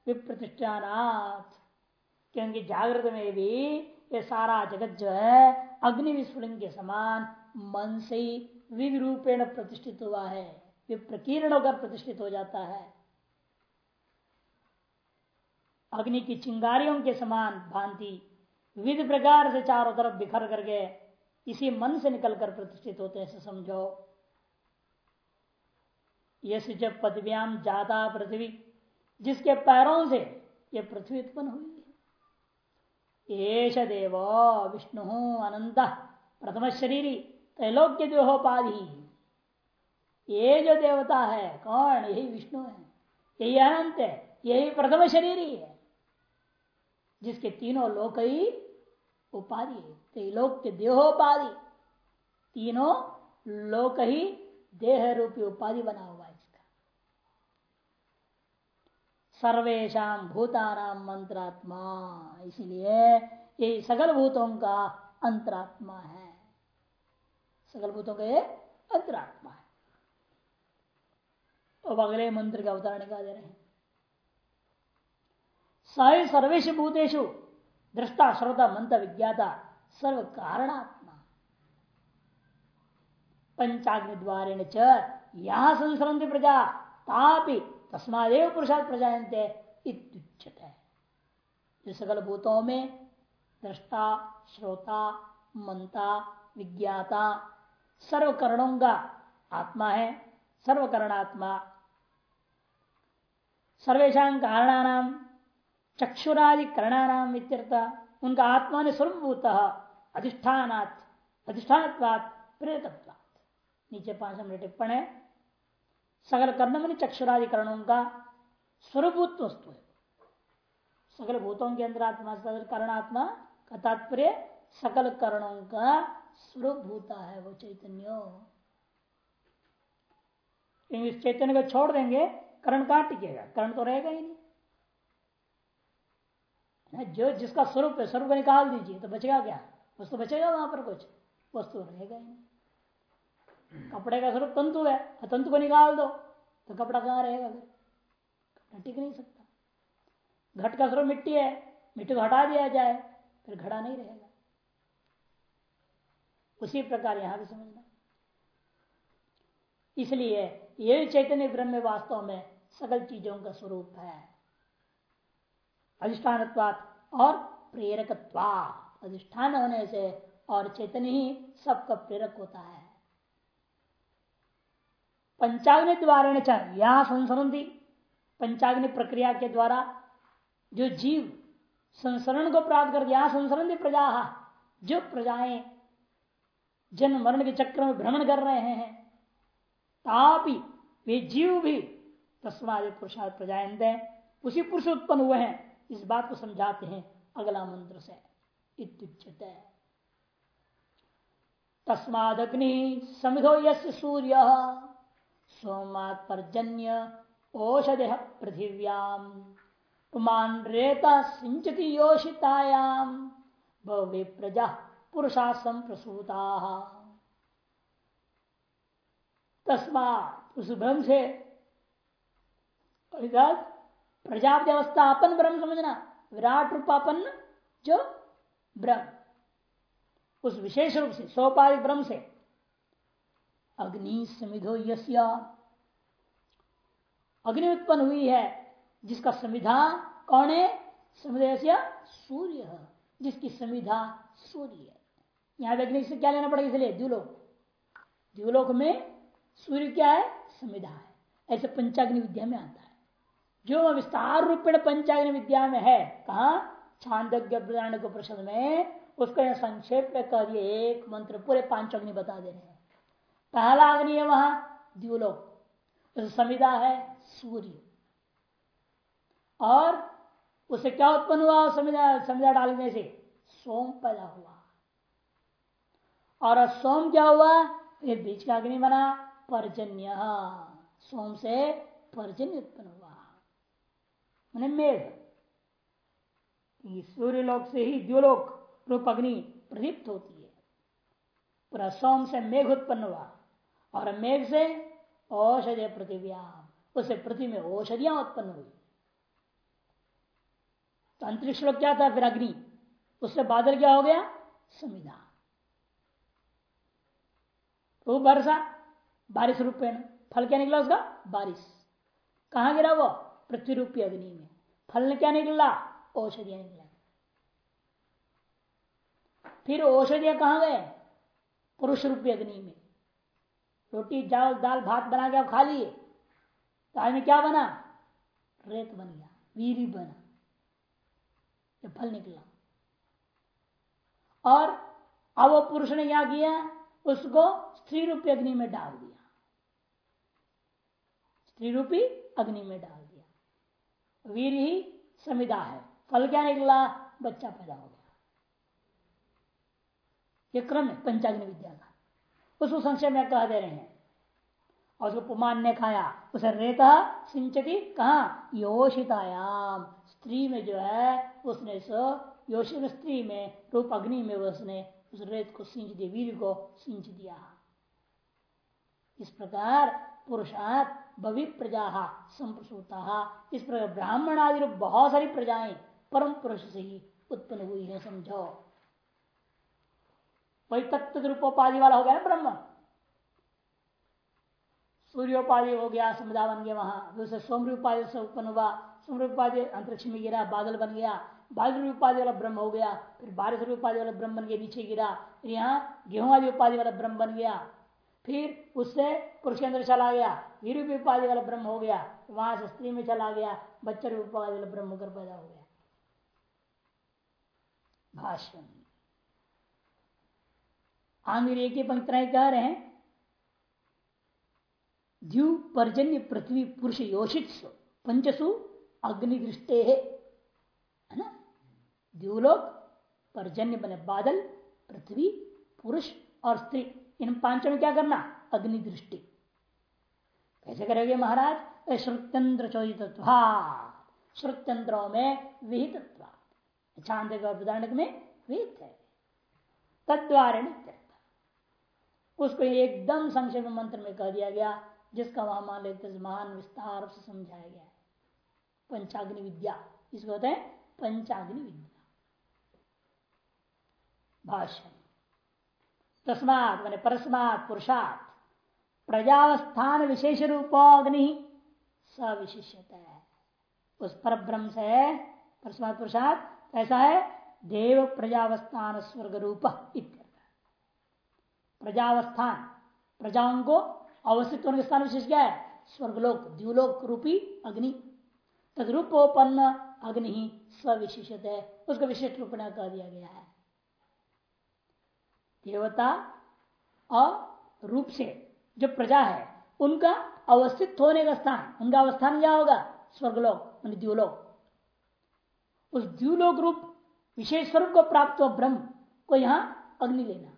S1: विप्रतिष्ठानाथ क्योंकि जागृत में भी ये सारा जगत जो है अग्नि विस्फुलिंग के समान मन से ही विविध रूपेण प्रतिष्ठित हुआ है। विप्रकीर्ण होकर प्रतिष्ठित हो जाता है। अग्नि की चिंगारियों के समान भांति विविध प्रकार से चारों तरफ़ बिखर करके इसी मन से निकलकर प्रतिष्ठित होते हैं समझो। यश जब पदव्याम जाता पृथ्वी, जिसके पैरों से ये पृथ्वी उत्पन्न हुई है। देव विष्णु अनंत, प्रथम शरीर, त्रैलोक्य देहोपाधि। ये जो देवता है, कौन? यही विष्णु है। यही अनंत है। यही प्रथम शरीर ही। है जिसके तीनों लोक ही उपाधि त्रिलोक के देहोपाधि। तीनों लोक ही देह रूपी उपाधि बना हुआ है इसका। सर्वेशा भूतानाम मंत्रात्मा। इसलिए ये सकल भूतों का अंतरात्मा है। सकल भूतों का ये अंतरात्मा है। अब अगले मंत्र का अवतारण निकाल दे रहे हैं। सही सर्वेश भूतेशु दृष्टा श्रोता मंत विज्ञाता सर्व कारणात्मा पंचाग्नि द्वारे च यहाँ संसरंती प्रजा, तापि तस्मादेव पुरुषात प्रजाते सकल भूतों में दृष्टा, श्रोता, मंता, विज्ञाता सर्व करणों का आत्मा है, सर्वकरणात्मा सर्वेशा कारणानाम चक्षुरादि करणानाम उनका आत्मा ने स्वरूपभूत अधिष्ठानात्, अधिष्ठानत्वात् प्रेरकत्वात् नीचे पाँच नंबर टिप्पण है। सकल कर्ण में चक्षुरादि करणों का स्वरूपभूत वस्तु है। सकल भूतों के अंदर आत्मा करणात्मा का तात्पर्य सकल करणों का स्वरूप भूता है, वो चैतन्य। चैतन्य को छोड़ देंगे कर्ण कहाँ टिकेगा करण तो रहेगा ही नहीं। जो जिसका स्वरूप है, स्वरूप निकाल दीजिए तो बचेगा क्या? वस्तु बचेगा वहाँ पर कुछ वस्तु तो रहेगा ही नहीं। कपड़े का स्वरूप तंतु है तंतु को निकाल दो तो कपड़ा कहाँ रहेगा फिर? कपड़ा टिक नहीं सकता। घट का स्वरूप मिट्टी है, मिट्टी को हटा दिया जाए, फिर घड़ा नहीं रहेगा। उसी प्रकार यहाँ भी समझना। इसलिए यही चैतन्य ब्रह्म वास्तव में सकल चीज़ों का स्वरूप है। अधिष्ठान और प्रेरक अधिष्ठान होने से और चैतन्य ही सबका प्रेरक होता है। पंचाग्नि द्वारा यहाँ संसरती पंचाग्नि प्रक्रिया के द्वारा जो जीव संसरण को प्राप्त कर यहाँ संसरण प्रजा। जो प्रजाएँ जन्म, मरण के चक्र में भ्रमण कर रहे हैं, तापी वे जीव भी तस्माद पुरुषार्थ प्रजायंत उसी पुरुष उत्पन्न हुए हैं। इस बात को समझाते हैं अगला मंत्र से। तस्माद अग्नि समिधो यश सूर्य। सोमात पर्जन्य औषध पृथिव्याम। पुमान रेता सिंचती योषितायाम। भव्य प्रजा पुरुषासम प्रसूता। तस्मा उस ब्रह्म से प्रजापति अवस्था अपन ब्रह्म समझना। विराट रूपापन जो ब्रह्म। उस विशेष रूप से सोपाधिक ब्रह्म से। अग्नि समिधो यस्या। अग्नि उत्पन्न हुई है, जिसका संविधा कौन है? समिधो सूर्य जिसकी संविधा सूर्य है। यहाँ अग्नि से क्या लेना पड़ेगा इसलिए? द्व्यूलोक द्व्यूलोक में सूर्य क्या है? समिधा है। ऐसे पंचाग्नि विद्या में आता है। जो विस्तार रूपेण पंचाग्नि विद्या में है, कहा? छांदज्ञ को प्रश्न में, उसको संक्षेप में कह दिए, एक मंत्र पूरे पाँच अग्नि बता दे रहे हैं। पहला अग्नि है वहाँ द्यूलोक समिधा है, सूर्य। और उसे क्या उत्पन्न हुआ, समिधा समिधा डालने से? सोम पैदा हुआ। और सोम क्या हुआ? फिर बीच का अग्नि बना, पर्जन्य। सोम से पर्जन्य उत्पन्न हुआ। मैंने मेघ। सूर्य लोक से ही द्योलोक रूप अग्नि प्रदीप्त होती है। पूरा सोम से मेघ उत्पन्न हुआ और मेघ से औषधि पृथ्व्याम, उसे पृथ्वी में औषधियाँ उत्पन्न हुई। तो अंतरिक्ष लोग क्या था फिर अग्नि? उससे बादल क्या हो गया? संविधान। तो वर्षा, बारिश रूपेण। फल क्या निकला उसका? बारिश। कहाँ गिरा वो? पृथ्वी रूपी अग्नि में। फल क्या निकला औषधियाँ निकला फिर औषधियाँ कहाँ गए? पुरुष रूपी अग्नि में। रोटी, चावल, दाल, भात बना के आप खा लिए। आज में क्या बना? रेत बन गया, वीरी बना। ये फल निकला। और अब वो पुरुष ने क्या किया? उसको स्त्री रूपी अग्नि में डाल दिया। स्त्री रूपी अग्नि में डाल वीर ही समिधा है। फल क्या निकला? बच्चा पैदा हो गया। ये क्रम है, पंचाग्नि विद्या का। उसको संशय में कह दे रहे हैं। और उसको पुमान ने खाया, उसे रेता सिंचती कहा? योषितायाम स्त्री में जो है, उसने सो योशित स्त्री में, रूप अग्नि में उसने उस रेत को सिंच दिया वीर को सिंच दिया। इस प्रकार पुरुषात भवि प्रजा संप्रसूता। इस प्रकार ब्राह्मण आदि रूप बहुत सारी प्रजाएँ परम पुरुष से ही उत्पन्न हुई है, समझो। वही तत्व रूपोपाधि वाला हो गया ना ब्रह्म। सूर्योपाधि हो गया समुदा बन गया वहाँ। दूसरे सोमरी उपाधि से उत्पन्न हुआ। सोमरी उपाधि अंतरिक्ष में गिरा, बादल बन गया। बादल उपाधि वाला ब्रह्म हो गया। फिर बारिश उपाधि वाला ब्रह्म बन गया, नीचे गिरा। फिर यहाँ गेहूँ आदि उपाधि वाला ब्रह्म बन गया। फिर उससे पुरुष के अंदर चला गया। वीर उपाधि वाला ब्रह्म हो गया। वहाँ से स्त्री में चला गया। बच्चा उपाधि वाला ब्रह्म होकर पैदा हो गया। भाषण आंग्र एक ही पंक्तियाँ कह रहे हैं, द्यू पर्जन्य पृथ्वी पुरुष योषित पंचसु अग्निदृष्टे है ना? द्यूलोक, पर्जन्य बने बादल, पृथ्वी पुरुष और स्त्री। इन पाँचों में क्या करना? अग्नि दृष्टि। कैसे करेंगे महाराज? श्रुत्यंत्र चौदित श्रुत्यंत्रों में विहित चाँद में विहित है। तद्वारे उसको एकदम संक्षेप मंत्र में कह दिया गया, जिसका वहाँ मान लेते महान विस्तार से समझाया गया है। पंचाग्नि विद्या। इसको होते हैं पंचाग्नि विद्या। भाष्य। तस्मात, मैंने परस्मात, पुरुषात। प्रजावस्थान विशेष रूपोग्नि सविशिष्यत। है उस पर ब्रह्म से परस्मात पुरुषार्थ ऐसा है, देव प्रजावस्थान स्वर्ग रूप प्रजावस्थान, प्रजाओं को अवस्थित होने स्थान विशेष क्या है? स्वर्गलोक द्यूलोक रूपी अग्नि। तदरूपोपन्न अग्नि ही है उसका विशिष्ट रूप कह दिया गया है। देवता और रूप से जो प्रजा है, उनका अवस्थित होने का स्थान, उनका अवस्थान क्या होगा? स्वर्गलोक द्यूलोक। उस द्यूलोक रूप, विशेष स्वरूप को प्राप्त हुआ ब्रह्म को यहाँ अग्नि लेना।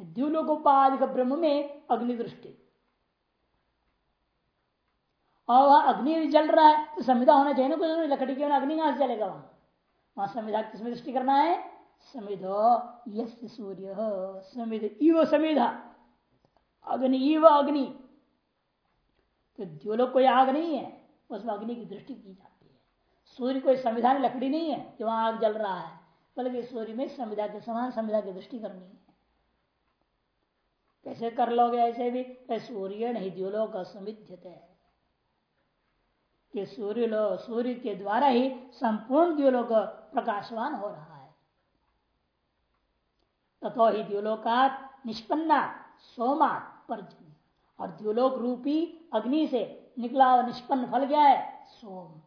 S1: द्यूलोकोपाधिक ब्रह्म में अग्नि दृष्टि। और वह अग्नि जल रहा है तो संविधा होना चाहिए ना कुछ लकड़ी के अग्नि कहाँ से जलेगा वहाँ? वहाँ संविधा किसमें दृष्टि करना है? समिधो यश सूर्य। समिध इव समिधा। अग्नि इव अग्नि। तो द्योलोक कोई आग नहीं है उसमें अग्नि की दृष्टि की जाती है। सूर्य कोई संविधान लकड़ी नहीं है कि वहाँ आग जल रहा है, बल्कि सूर्य में संविधा के समान संविधा की दृष्टि करनी है। कैसे कर लोगे ऐसे भी? सूर्य नहीं, द्योलोक असमिध्यते। है कि सूर्य लो, सूर्य के द्वारा ही संपूर्ण द्व्योलोक प्रकाशवान हो रहा तथो ही द्व्योलोकात निष्पन्ना सोमात पर्जन्य। और द्व्योलोक रूपी अग्नि से निकला और निष्पन्न फल क्या है, सोम।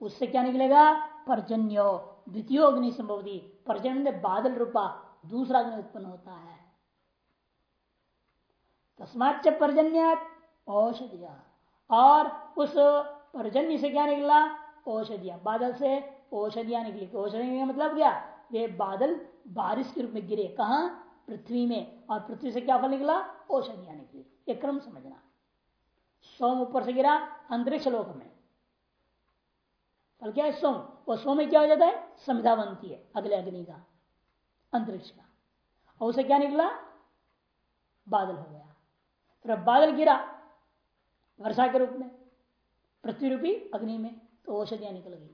S1: उससे क्या निकलेगा? पर्जन्यो। द्वितीय अग्नि संभवती। पर्जन्य बादल रूपा दूसरा अग्नि उत्पन्न होता है। तस्माच पर्जन्य औषधिया। और उस पर्जन्य से क्या निकला? औषधिया। बादल से औषधिया निकली। औषधि मतलब क्या? वे बादल बारिश के रूप में गिरे। कहा? पृथ्वी में। और पृथ्वी से क्या फल निकला? औषधिया निकली एक क्रम समझना। सोम ऊपर से गिरा, अंतरिक्ष लोक में। फल क्या है? सोम। वो सोम में क्या हो जाता है? संविधा बनती है, अगले अग्नि का, अंतरिक्ष का। और उसे क्या निकला? बादल हो गया। फिर बादल गिरा, वर्षा के रूप में, पृथ्वी रूपी अग्नि में तो औषधियाँ निकल गई।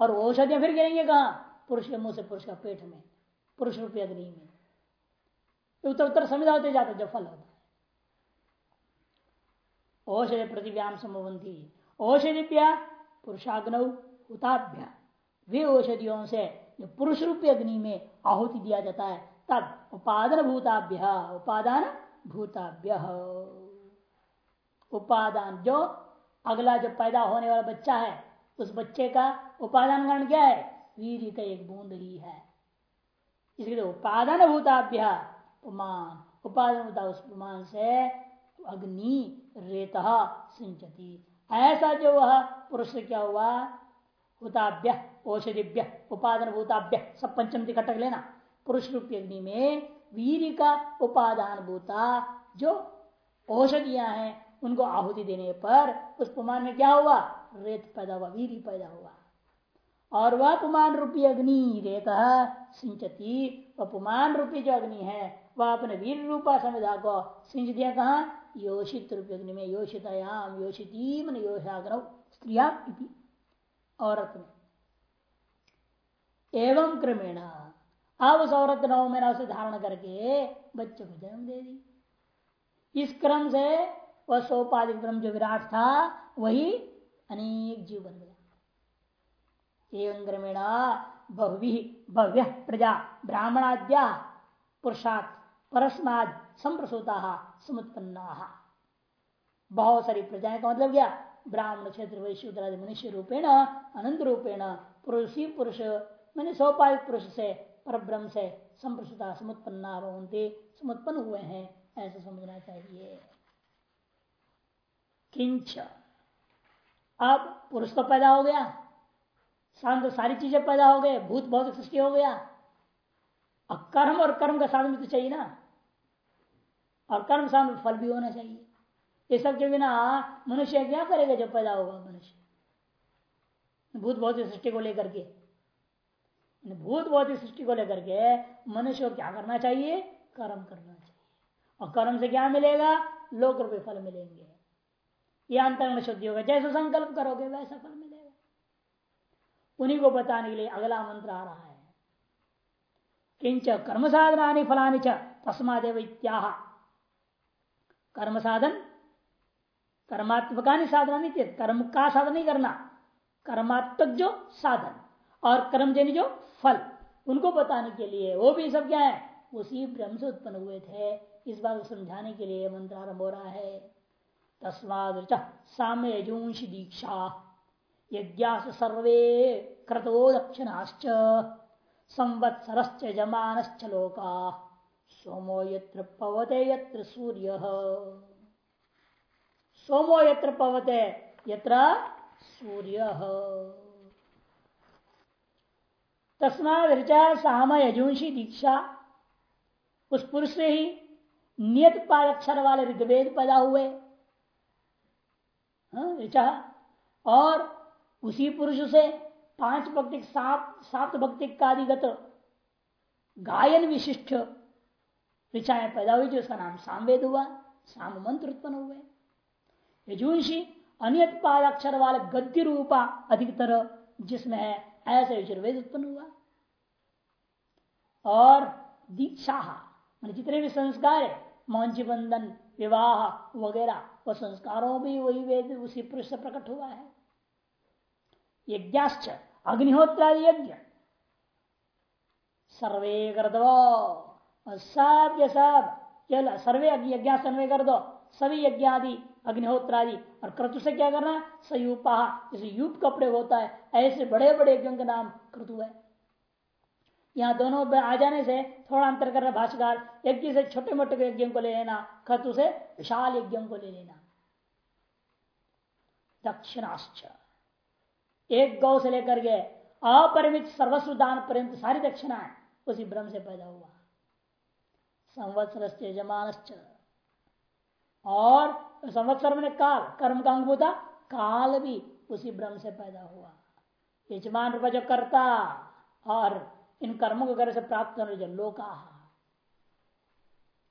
S1: और औषधियाँ फिर गिरेंगे कहा? पुरुष के मुँह से पुरुष का पेट में पुरुष रूपी अग्नि में। उत्तर उत्तर संविधा होते जाते जब फल होता है। औषधि प्रतिव्याम संभवंती औषधिप्या पुरुषाग्न उताभ्या वे औषधियों से जो पुरुष रूपी अग्नि में आहुति दिया जाता है, तब उपादान भूताभ्य उपादान भूताभ्य उपादान जो अगला जो पैदा होने वाला बच्चा है, उस बच्चे का उपादान कारण क्या है? वीर का एक बूंद ही। है इसलिए उपादान भूताभ्य पुमान उपादान भूता उस पुमान से अग्नि रेत सिंचती। ऐसा जो वह पुरुष क्या हुआ? भूताभ्य, औषधिभ्य, उपादान भूताभ्य, सब पंचम कटक लेना। पुरुष रूपी अग्नि में वीर का उपादान भूता जो औषधियाँ हैं, उनको आहुति देने पर उस पुमान में क्या हुआ? रेत पैदा हुआ वीर पैदा हुआ। और वह पुमान रूपी अग्नि रेत सिंचती, वह पुमान रूपी जो अग्नि है, वह अपने वीर रूपा संविधा को सिंच दिया कहा? योषित रूपी अग्नि में, योषितायाम योषिती मन योषाग्रह स्त्रिया औरत में। एवं क्रमेण, अब उस औरत नौ महीना उसे धारण करके बच्चों को जन्म दे दी। इस क्रम से वह सोपाधिक ब्रह्म जो विराट था, वही अनेक जीव बन गया। एवं क्रमेण बहुवी भव्य प्रजा ब्राह्मणाद्या पुरुषात् परस्माद संप्रसूता समुत्पन्ना। बहुत सारी प्रजाएँ का मतलब क्या? ब्राह्मण क्षेत्र वैश्य मनुष्य रूपेण, अनंत रूपेण, पुरुष पुरुष, मैंने सौपाधिक पुरुष से पर ब्रह्म से संप्रसुता समुत्पन्ना भवंती समुत्पन्न हुए हैं, ऐसा समझना चाहिए। किंच। अब पुरुष तो पैदा हो गया। शांत सारी चीज़ें पैदा हो गए, भूत भौतिक सृष्टि हो गया। अब कर्म और कर्म का साधन भी तो चाहिए ना। और कर्म साधन फल भी होना चाहिए। ये सब के बिना मनुष्य क्या करेगा जब पैदा होगा मनुष्य? भूत भौतिक सृष्टि को लेकर के। भूत भौतिक सृष्टि को लेकर के मनुष्य को क्या करना चाहिए? कर्म करना चाहिए। और कर्म से क्या मिलेगा? लोक रुपये फल मिलेंगे। ये अंतर शुद्धि होगा। जैसे संकल्प करोगे, वैसा फल मिलेगा। उन्हीं को बताने के लिए अगला मंत्र आ रहा है। किंच कर्म साधना फलानी च तस्मादेव कर्म साधन कर्मात्मका साधना कर्म का साधन नहीं करना, कर्मात्मक जो साधन और कर्मजनी जो फल, उनको बताने के लिए, वो भी सब क्या है? उसी ब्रह्म से उत्पन्न हुए थे। इस बात को समझाने के लिए मंत्र आरंभ हो रहा है। तस्माद साम्य जूंश दीक्षा। यज्ञास सर्वे क्रतो दक्षिणाश्च संवत्सरश्च जमानश्च लोका। सोमो यत्र पवते यत्र सूर्य। सोमो यत्र पवते यत्र सूर्य। तस्मा ऋचा साम यजुंशी दीक्षा। उस पुरुष से ही नियत पादक्षर वाले ऋग्वेद पैदा हुए। हाँ, और उसी पुरुष से पाँच भक्ति, सात सात भक्ति कादिगत गायन विशिष्ट ऋचाएँ पैदा हुई जो उसका नाम सामवेद हुआ साम मंत्र उत्पन्न हुए। यजुंशी अनियत पादाक्षर वाले गद्य रूपा अधिकतर, जिसमें है ऐसे यजुर्वेद उत्पन्न हुआ। और दीक्षा, मान जितने भी संस्कार है मौंची बंधन, विवाह वगैरह वह संस्कारों भी वही वेद उसी पुरुष से प्रकट हुआ है। यज्ञाश्च, अग्निहोत्रादि यज्ञ। सर्वे कर दो सब के सब केवल सर्वे यज्ञ अन्वय कर दो सभी यज्ञ आदि अग्निहोत्र आदि और क्रतु से क्या करना सयूपा जैसे यूप का प्रयोग होता है, ऐसे बड़े बड़े यज्ञों का नाम क्रतु है। यहाँ दोनों आ जाने से थोड़ा अंतर कर रहा भाषाकार यज्ञ से छोटे मोटे यज्ञों को ले लेना, क्रतु से विशाल यज्ञों को ले लेना। दक्षिणाश्च। एक गौ से लेकर के अपरिमित सर्वस्व दान पर्यंत सारी दक्षिणाएँ उसी ब्रह्म से पैदा हुआ। संवत्सर और संवत्सर मैंने काल, कर्म का अंग होता, काल भी उसी ब्रह्म से पैदा हुआ। यजमान रूप जो करता और इन कर्मों को करने से प्राप्त करने जो लोका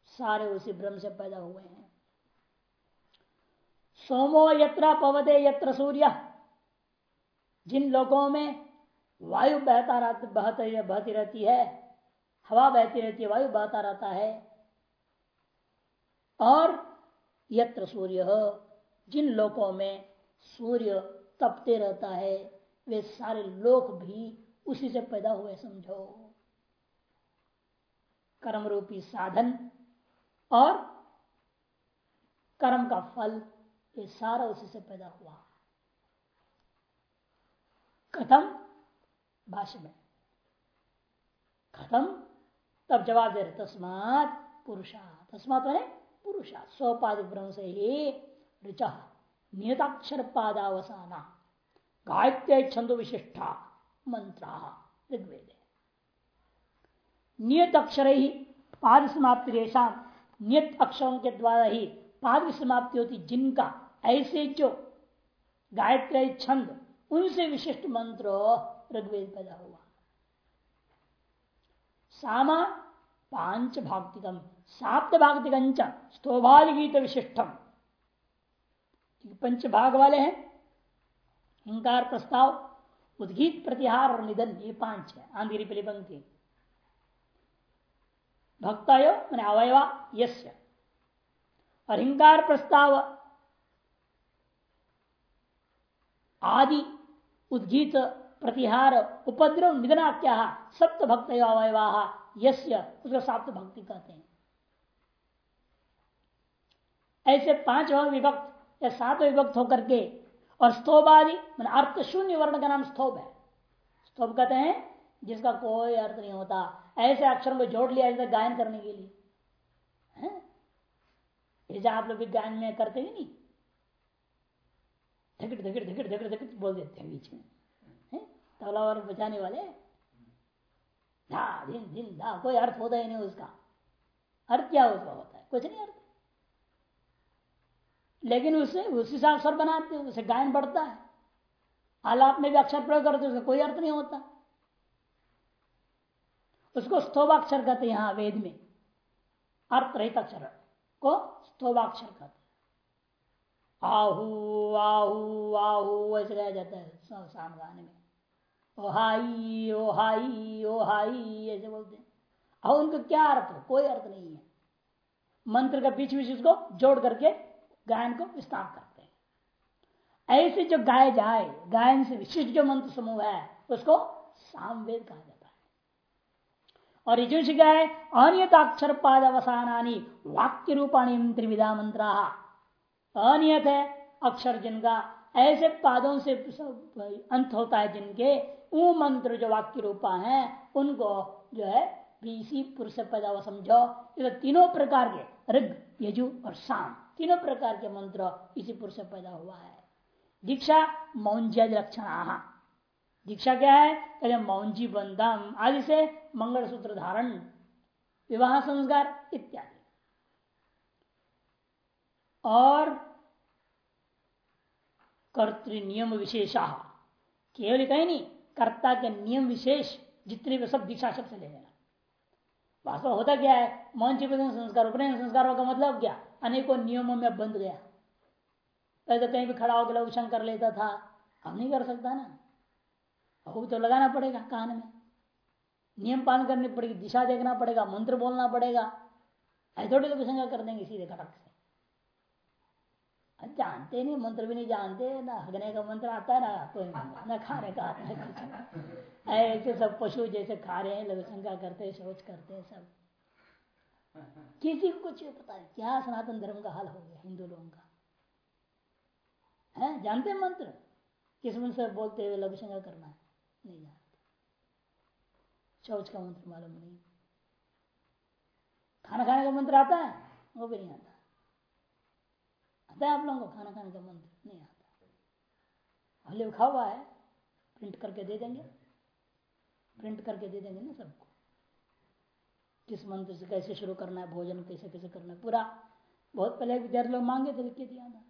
S1: सारे उसी ब्रह्म से पैदा हुए हैं। सोमो यत्र पवदे यत्र सूर्य। जिन लोगों में वायु बहता रहता बहती बहती रहती है, हवा बहती रहती है, वायु बहता रहता है, और यत्र सूर्य, जिन लोकों में सूर्य तपते रहता है, वे सारे लोक भी उसी से पैदा हुए, समझो। कर्म रूपी साधन और कर्म का फल, ये सारा उसी से पैदा हुआ। कथम भाष्य में। खत्म तब जवाब दे रहे, तस्मात पुरुषा। तस्मात मैंने पुरुषा स्वपादिक ब्रह्म से ही ऋचा नियताक्षर पादावसाना गायत्य छंदो विशिष्टा मंत्रा ऋग्वेद। नियत अक्षर ही पाद समाप्ति रेशा नियत अक्षरों के द्वारा ही पाद समाप्ति होती जिनका ऐसे जो गायत्री छंद उनसे विशिष्ट मंत्र ऋग्वेद पैदा हुआ। सामा पाँच भाक्तिकम साप्त भाक्तिक स्तोभाल गीत विशिष्टम पंच भाग वाले हैं हिंकार प्रस्ताव, उद्गीत प्रतिहार और निधन, ये पाँच है आंधी पहली पंक्ति भक्तायो, मैंने अवयवा, यस्य। और हिंकार प्रस्ताव आदि उद्गीत, प्रतिहार, उपद्रव निधनाख्या सप्त भक्त अवयवा यस्य उसको साप्त भक्ति कहते हैं। ऐसे पाँच विभक्त, या सात विभक्त होकर के, और स्तोभ आदि मैंने अर्थ शून्य वर्ण का नाम स्तोभ है। स्तोभ कहते हैं, जिसका कोई अर्थ नहीं होता। ऐसे अक्षरों को जोड़ लिया जाता गायन करने के लिए। जैसे आप लोग भी गायन में करते ही नहीं? धकट धकट धकट धकट धकट बोल देते हैं बीच में। तबला और बजाने वाले? धा दिन दिन धा कोई अर्थ होता ही नहीं उसका। अर्थ क्या उसका होता है? कुछ नहीं अर्थ। लेकिन उसे, उसी से अक्षर बनाते उसे गायन बढ़ता है। आलाप में भी अक्षर प्रयोग करते उसका कोई अर्थ नहीं होता। उसको स्तोभाक्षर कहते यहाँ वेद में। अर्थ रहित अक्षर को स्तोभाक्षर कहते आहू आहू आहू, ऐसे गाया जाता है शाम गाने में ओ हाई ओ हाई ऐसे बोलते हैं। और उनका क्या अर्थ कोई अर्थ नहीं है। मंत्र का बीच बीच उसको जोड़ करके गायन को विस्तार करते हैं। ऐसे जो गाय जाए, गायन से विशिष्ट जो मंत्र समूह है, उसको सामवेद कहा जाता है। और ऋजुष गाय अनियताक्षर पाद अवसानी वाक्य रूपाणी त्रिविधा मंत्रा। अनियत है, अक्षर जिनका, ऐसे पादों से अंत होता है जिनके वो मंत्र जो वाक्य रूपा है, उनको जो है इसी पुरुष पैदा हुआ समझो। तो तीनों प्रकार के, ऋग, यजु और शाम तीनों प्रकार के मंत्र इसी पुरुष से पैदा हुआ है। दीक्षा मौंज्य लक्षण। दीक्षा क्या है? कहते मौंजी बंदम, आदि से मंगल सूत्र धारण, विवाह संस्कार, इत्यादि। और कर्तृ नियम विशेषा। केवल कहीं नहीं, कर्ता के नियम विशेष जितने भी सब दीक्षा शब्द से ले लेना। वास्तव होता क्या है? मौन चिकित्सा संस्कार, उपनयन संस्कारों का मतलब क्या? अनेकों नियमों में बंध गया। पहले तो कहीं भी खड़ा होकर लघुशंग कर लेता था। अब नहीं कर सकता ना। अब तो लगाना पड़ेगा कान में। नियम पालन करनी पड़ेगी, दिशा देखना पड़ेगा, मंत्र बोलना पड़ेगा। ऐसे थोड़ी लघुशंका कर देंगे सीधे खटक से। जानते नहीं, मंत्र भी नहीं जानते, ना हगने का मंत्र आता है ना कोई ना खाने का आता है कुछ। ऐसे सब पशु जैसे खा रहे हैं, लघुशंका करते, शौच करते हैं सब। किसी को कुछ पता नहीं क्या सनातन धर्म का हाल हो गया, हिंदू लोगों का। है, जानते हैं मंत्र? किस मंत्र से बोलते हुए लघु संज्ञा करना है? नहीं जानते। शौच का मंत्र मालूम नहीं। खाना खाने का मंत्र आता है, वो भी नहीं आता। आता है आप लोगों को खाना खाने का मन नहीं आता। हले लिखा हुआ है, प्रिंट करके दे देंगे। प्रिंट करके दे देंगे ना सबको। किस मंत्र से कैसे शुरू करना है, भोजन कैसे कैसे करना है, पूरा। बहुत पहले विद्यार्थी लोग मांगे थे लिख के दिया था